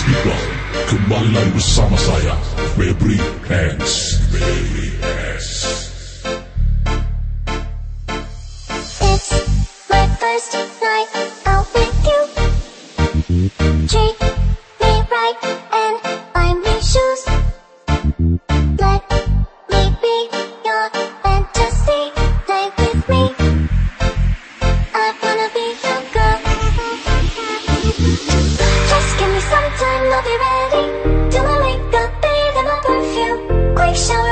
Kembali lagi bersama saya Febri Febri It's my first night out with you. Treat me right and buy me shoes. Let me be your fantasy. With me. I wanna be your girl. I'll be ready. Do my makeup, bathe in my perfume. Quick shower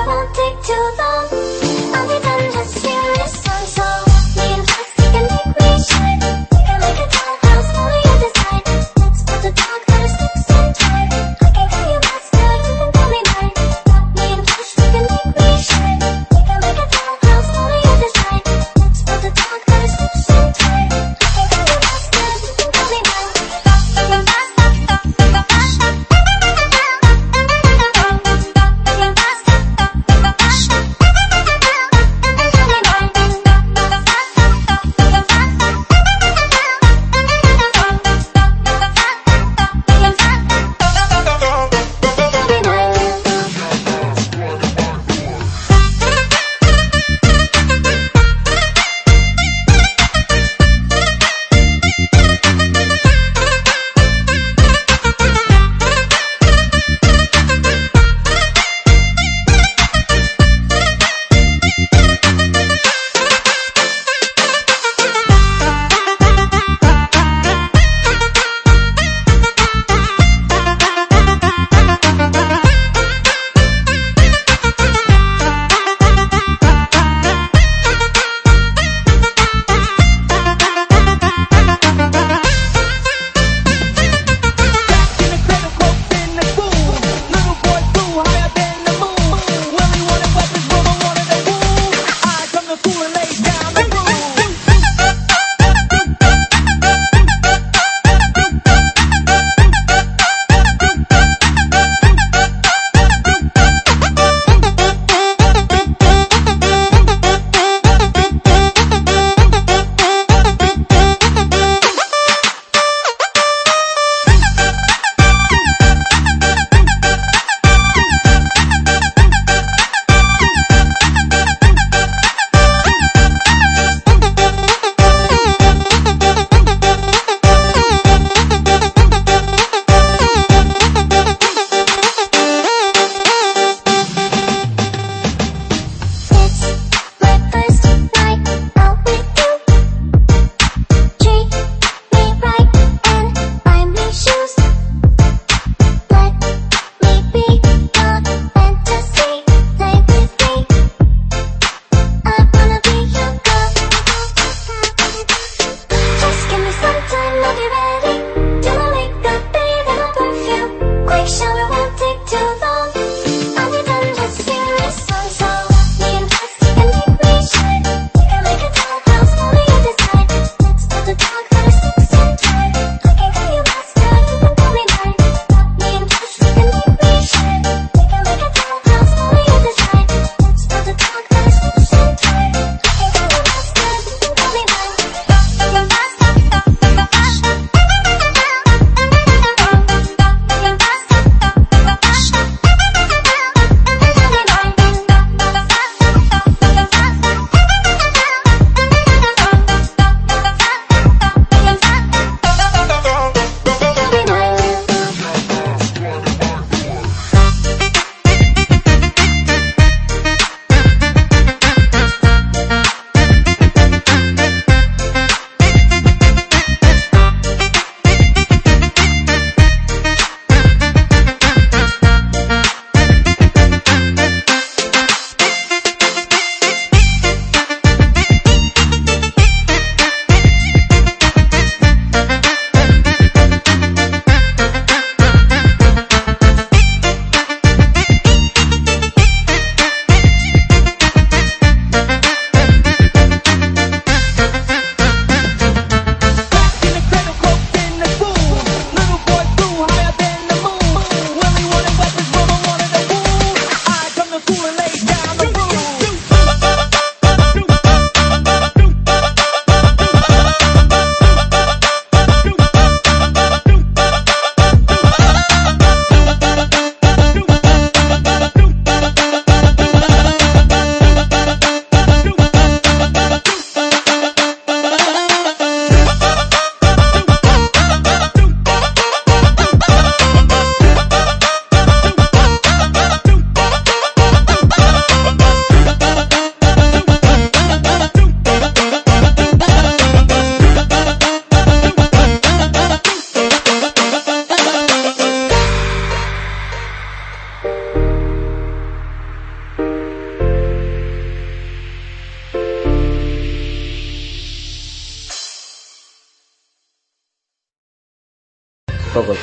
Fokus.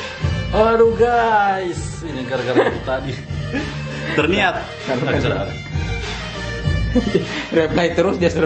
Aduh guys, ini gara-gara itu tadi. Terniat. Acara. Reply terus dia suruh